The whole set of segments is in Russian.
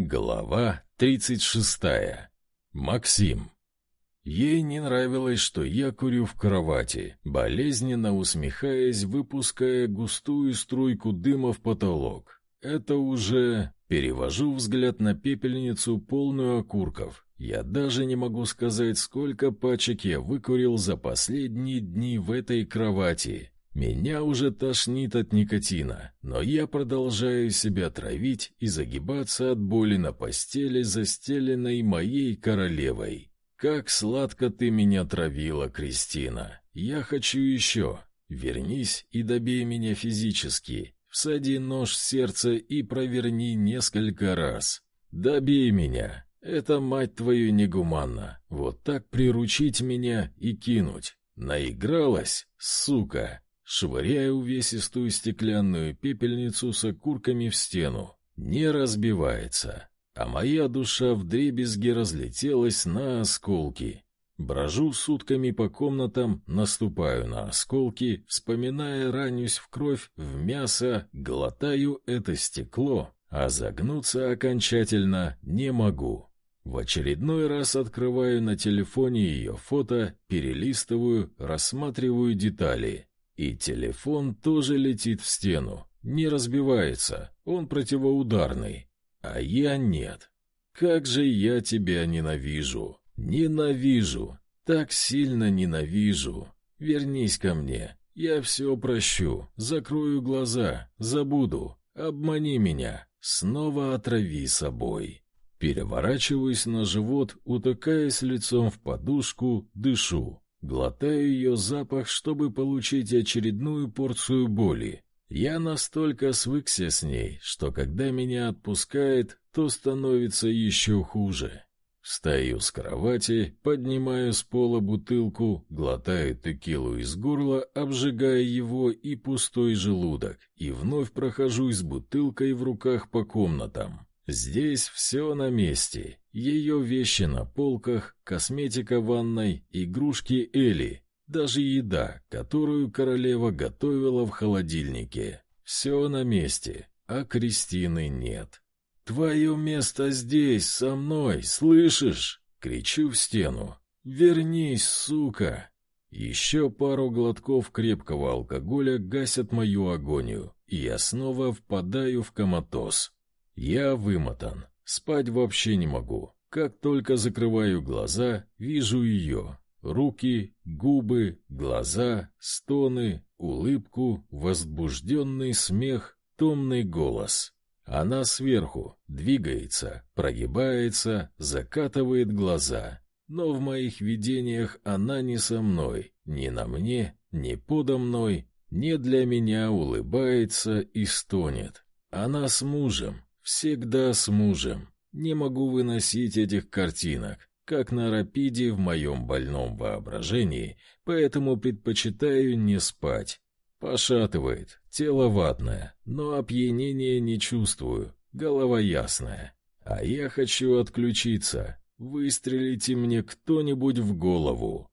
Глава 36. Максим. Ей не нравилось, что я курю в кровати, болезненно усмехаясь, выпуская густую струйку дыма в потолок. Это уже... Перевожу взгляд на пепельницу, полную окурков. Я даже не могу сказать, сколько пачек я выкурил за последние дни в этой кровати. Меня уже тошнит от никотина, но я продолжаю себя травить и загибаться от боли на постели, застеленной моей королевой. Как сладко ты меня травила, Кристина. Я хочу еще. Вернись и добей меня физически. Всади нож в сердце и проверни несколько раз. Добей меня. Это, мать твою, негуманно. Вот так приручить меня и кинуть. Наигралась, сука. Швыряю увесистую стеклянную пепельницу с окурками в стену. Не разбивается, а моя душа вдребезги разлетелась на осколки. Брожу сутками по комнатам, наступаю на осколки, вспоминая, ранюсь в кровь, в мясо, глотаю это стекло, а загнуться окончательно не могу. В очередной раз открываю на телефоне ее фото, перелистываю, рассматриваю детали. И телефон тоже летит в стену, не разбивается, он противоударный. А я нет. Как же я тебя ненавижу! Ненавижу! Так сильно ненавижу! Вернись ко мне, я все прощу, закрою глаза, забуду, обмани меня, снова отрави собой. Переворачиваюсь на живот, утыкаясь лицом в подушку, дышу. Глотаю ее запах, чтобы получить очередную порцию боли. Я настолько свыкся с ней, что когда меня отпускает, то становится еще хуже. Встаю с кровати, поднимаю с пола бутылку, глотаю текилу из горла, обжигая его и пустой желудок, и вновь прохожусь с бутылкой в руках по комнатам. Здесь все на месте. Ее вещи на полках, косметика в ванной, игрушки Эли, даже еда, которую королева готовила в холодильнике. Все на месте, а Кристины нет. «Твое место здесь, со мной, слышишь?» Кричу в стену. «Вернись, сука!» Еще пару глотков крепкого алкоголя гасят мою агонию, и я снова впадаю в коматоз. Я вымотан, спать вообще не могу. Как только закрываю глаза, вижу ее. Руки, губы, глаза, стоны, улыбку, возбужденный смех, томный голос. Она сверху, двигается, прогибается, закатывает глаза. Но в моих видениях она не со мной, ни на мне, ни подо мной, не для меня улыбается и стонет. Она с мужем, Всегда с мужем. Не могу выносить этих картинок, как на рапиде в моем больном воображении, поэтому предпочитаю не спать. Пошатывает, тело ватное, но опьянения не чувствую, голова ясная. А я хочу отключиться. Выстрелите мне кто-нибудь в голову.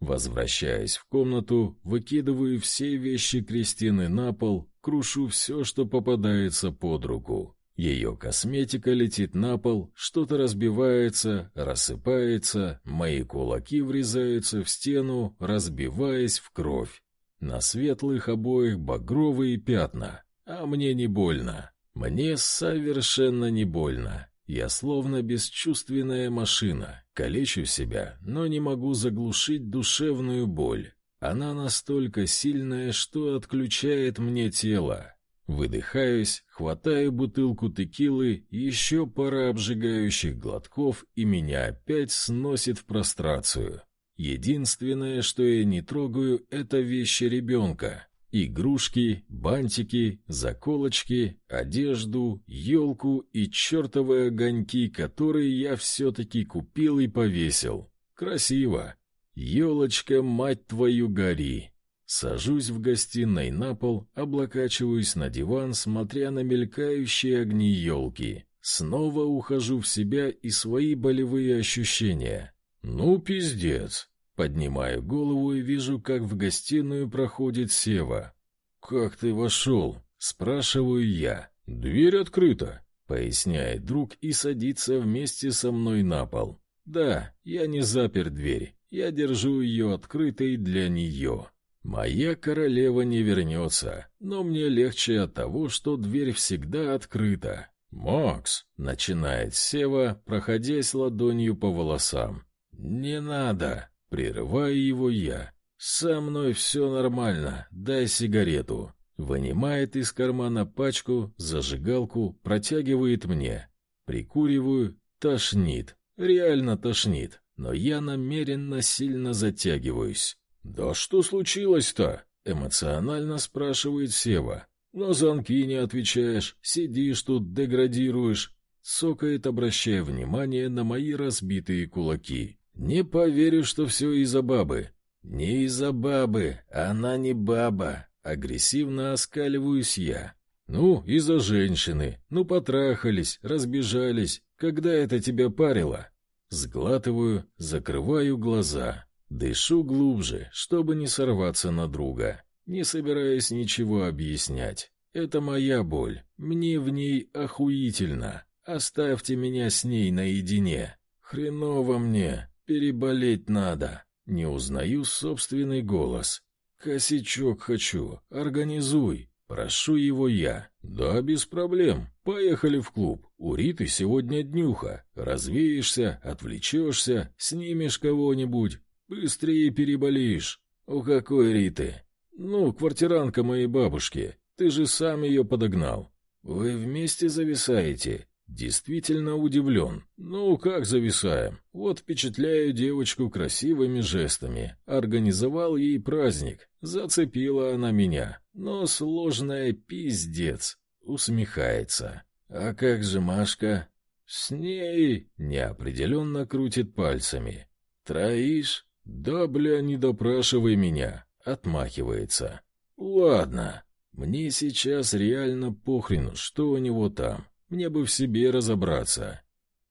Возвращаясь в комнату, выкидываю все вещи Кристины на пол, крушу все, что попадается под руку. Ее косметика летит на пол, что-то разбивается, рассыпается, мои кулаки врезаются в стену, разбиваясь в кровь. На светлых обоих багровые пятна, а мне не больно. Мне совершенно не больно. Я словно бесчувственная машина, калечу себя, но не могу заглушить душевную боль. Она настолько сильная, что отключает мне тело. Выдыхаюсь, хватаю бутылку текилы, еще пара обжигающих глотков, и меня опять сносит в прострацию. Единственное, что я не трогаю, это вещи ребенка. Игрушки, бантики, заколочки, одежду, елку и чертовы огоньки, которые я все-таки купил и повесил. Красиво. Елочка, мать твою, гори. Сажусь в гостиной на пол, облокачиваюсь на диван, смотря на мелькающие огни елки. Снова ухожу в себя и свои болевые ощущения. Ну, пиздец. Поднимаю голову и вижу, как в гостиную проходит Сева. «Как ты вошел?» — спрашиваю я. «Дверь открыта». поясняет друг и садится вместе со мной на пол. Да, я не запер дверь, я держу ее открытой для нее. Моя королева не вернется, но мне легче от того, что дверь всегда открыта. «Макс!» — начинает Сева, проходясь ладонью по волосам. «Не надо!» — прерываю его я. «Со мной все нормально, дай сигарету». Вынимает из кармана пачку, зажигалку, протягивает мне. Прикуриваю, тошнит. Реально тошнит. Но я намеренно сильно затягиваюсь. «Да что случилось-то?» — эмоционально спрашивает Сева. «На звонки не отвечаешь, сидишь тут, деградируешь». Сокает, обращая внимание на мои разбитые кулаки. «Не поверю, что все из-за бабы». «Не из-за бабы, она не баба», — агрессивно оскаливаюсь я. «Ну, из-за женщины. Ну, потрахались, разбежались. Когда это тебя парило?» Сглатываю, закрываю глаза. Дышу глубже, чтобы не сорваться на друга. Не собираясь ничего объяснять. Это моя боль. Мне в ней охуительно. Оставьте меня с ней наедине. Хреново мне. Переболеть надо. Не узнаю собственный голос. Косячок хочу. Организуй. Прошу его я. Да, без проблем. Поехали в клуб. У Риты сегодня днюха. Развеешься, отвлечешься, снимешь кого-нибудь. Быстрее переболеешь. У какой Риты? Ну, квартиранка моей бабушки. Ты же сам ее подогнал. Вы вместе зависаете. Действительно удивлен. Ну, как зависаем? Вот впечатляю девочку красивыми жестами. Организовал ей праздник. Зацепила она меня. Но сложная пиздец. Усмехается. А как же Машка? С ней неопределенно крутит пальцами. Троишь? Да, бля, не допрашивай меня. Отмахивается. Ладно. Мне сейчас реально похрену, что у него там. Мне бы в себе разобраться.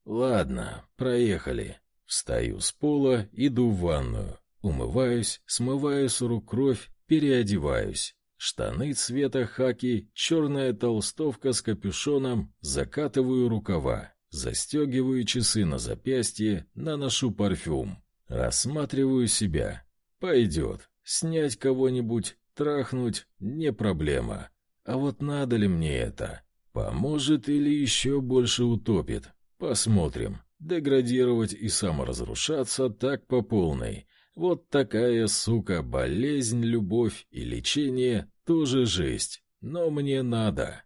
Ладно, проехали. Встаю с пола, иду в ванную. Умываюсь, смываю с рук кровь, переодеваюсь. Штаны цвета хаки, черная толстовка с капюшоном, закатываю рукава, застегиваю часы на запястье, наношу парфюм. Рассматриваю себя. Пойдет. Снять кого-нибудь, трахнуть — не проблема. А вот надо ли мне это? Поможет или еще больше утопит? Посмотрим. Деградировать и саморазрушаться так по полной. Вот такая, сука, болезнь, любовь и лечение тоже жесть. Но мне надо.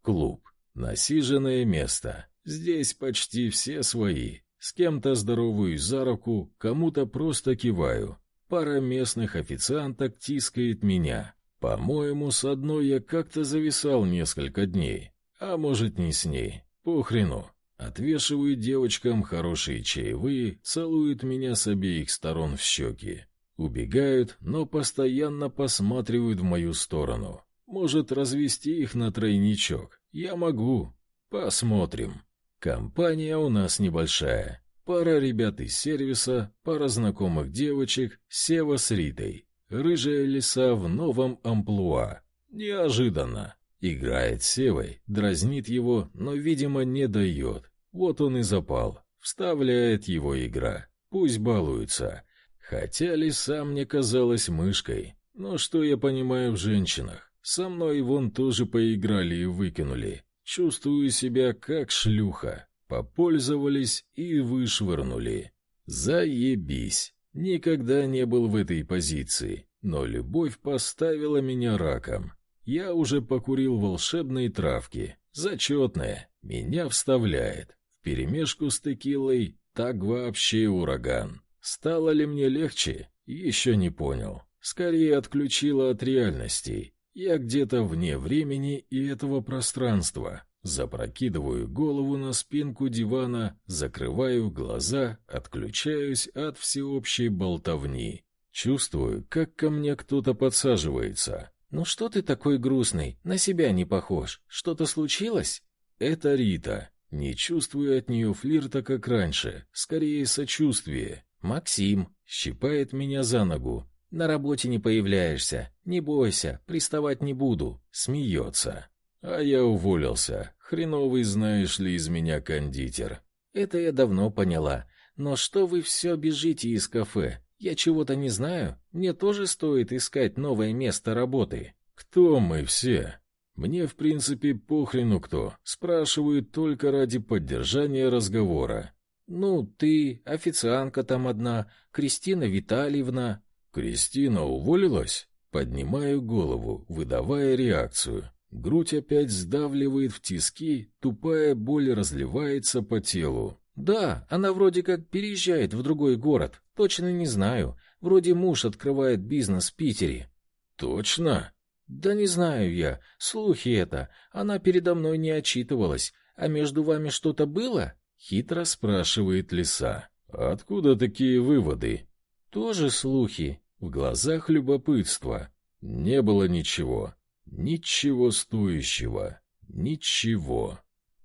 Клуб. Насиженное место. Здесь почти все свои. С кем-то здороваюсь за руку, кому-то просто киваю. Пара местных официанток тискает меня. По-моему, с одной я как-то зависал несколько дней. А может, не с ней. Похрену. Отвешиваю девочкам хорошие чаевые, целуют меня с обеих сторон в щеки. Убегают, но постоянно посматривают в мою сторону. Может, развести их на тройничок. Я могу. Посмотрим. Компания у нас небольшая. Пара ребят из сервиса, пара знакомых девочек, Сева с Ритой. Рыжая лиса в новом амплуа. Неожиданно. Играет Севой, дразнит его, но, видимо, не дает. Вот он и запал. Вставляет его игра. Пусть балуется. Хотя лиса мне казалась мышкой. Но что я понимаю в женщинах? Со мной вон тоже поиграли и выкинули. Чувствую себя как шлюха. Попользовались и вышвырнули. Заебись. Никогда не был в этой позиции, но любовь поставила меня раком. Я уже покурил волшебные травки. Зачетная. Меня вставляет. В перемешку с текилой так вообще ураган. Стало ли мне легче? Еще не понял. Скорее отключила от реальностей. Я где-то вне времени и этого пространства. Запрокидываю голову на спинку дивана, закрываю глаза, отключаюсь от всеобщей болтовни. Чувствую, как ко мне кто-то подсаживается. «Ну что ты такой грустный? На себя не похож. Что-то случилось?» «Это Рита. Не чувствую от нее флирта, как раньше. Скорее, сочувствие. Максим щипает меня за ногу. На работе не появляешься. Не бойся, приставать не буду. Смеется. А я уволился. Хреновый, знаешь ли, из меня кондитер. Это я давно поняла. Но что вы все бежите из кафе? Я чего-то не знаю. Мне тоже стоит искать новое место работы. Кто мы все? Мне, в принципе, похрену кто. Спрашивают только ради поддержания разговора. Ну, ты, официантка там одна, Кристина Витальевна. Кристина уволилась? Поднимаю голову, выдавая реакцию. Грудь опять сдавливает в тиски, тупая боль разливается по телу. Да, она вроде как переезжает в другой город. Точно не знаю. Вроде муж открывает бизнес в Питере. Точно? Да не знаю я. Слухи это. Она передо мной не отчитывалась. А между вами что-то было? Хитро спрашивает лиса. Откуда такие выводы? Тоже слухи. В глазах любопытство. Не было ничего. Ничего стоящего. Ничего.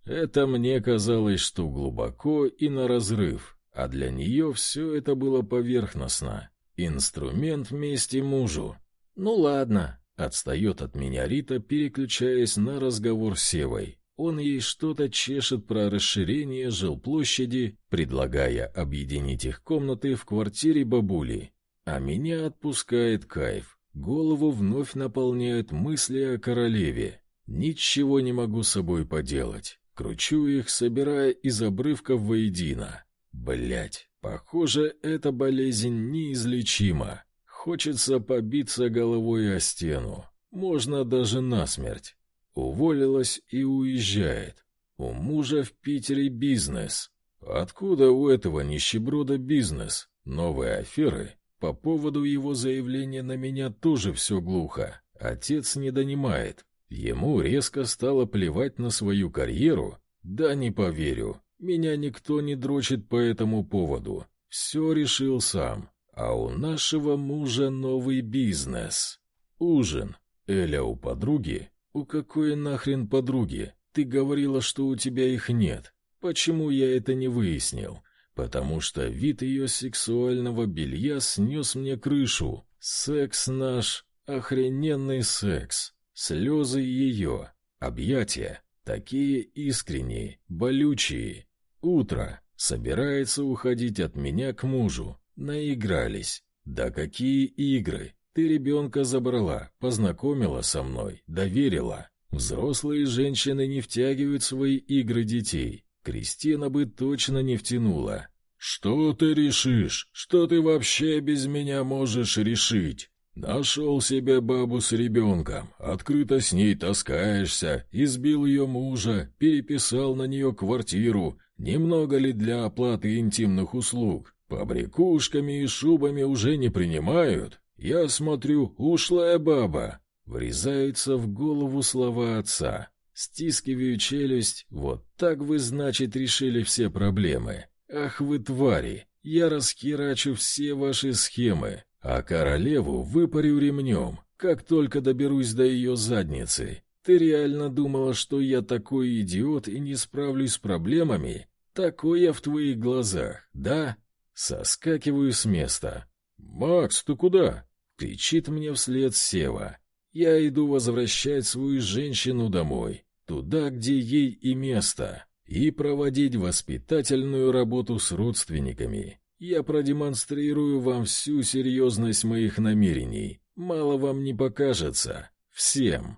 Это мне казалось, что глубоко и на разрыв, а для нее все это было поверхностно. Инструмент вместе мужу. Ну ладно, отстает от меня Рита, переключаясь на разговор с Севой. Он ей что-то чешет про расширение жилплощади, предлагая объединить их комнаты в квартире бабули. А меня отпускает кайф. Голову вновь наполняют мысли о королеве. Ничего не могу с собой поделать. Кручу их, собирая из обрывков воедино. Блять, похоже, эта болезнь неизлечима. Хочется побиться головой о стену. Можно даже насмерть. Уволилась и уезжает. У мужа в Питере бизнес. Откуда у этого нищеброда бизнес? Новые аферы? По поводу его заявления на меня тоже все глухо. Отец не донимает. Ему резко стало плевать на свою карьеру? Да не поверю. Меня никто не дрочит по этому поводу. Все решил сам. А у нашего мужа новый бизнес. Ужин. Эля у подруги? У какой нахрен подруги? Ты говорила, что у тебя их нет. Почему я это не выяснил? Потому что вид ее сексуального белья снес мне крышу. Секс наш, охрененный секс. Слезы ее, объятия, такие искренние, болючие. Утро. Собирается уходить от меня к мужу. Наигрались. Да какие игры? Ты ребенка забрала, познакомила со мной, доверила. Взрослые женщины не втягивают свои игры детей. Кристина бы точно не втянула. Что ты решишь? Что ты вообще без меня можешь решить? Нашел себе бабу с ребенком, открыто с ней таскаешься, избил ее мужа, переписал на нее квартиру. Немного ли для оплаты интимных услуг? Побрякушками и шубами уже не принимают. Я смотрю, ушлая баба. Врезаются в голову слова отца. Стискиваю челюсть. Вот так вы, значит, решили все проблемы. Ах вы твари! Я расхерачу все ваши схемы. А королеву выпарю ремнем, как только доберусь до ее задницы. Ты реально думала, что я такой идиот и не справлюсь с проблемами? Такой я в твоих глазах, да? Соскакиваю с места. «Макс, ты куда?» — кричит мне вслед Сева. Я иду возвращать свою женщину домой, туда, где ей и место, и проводить воспитательную работу с родственниками. Я продемонстрирую вам всю серьезность моих намерений. Мало вам не покажется. Всем.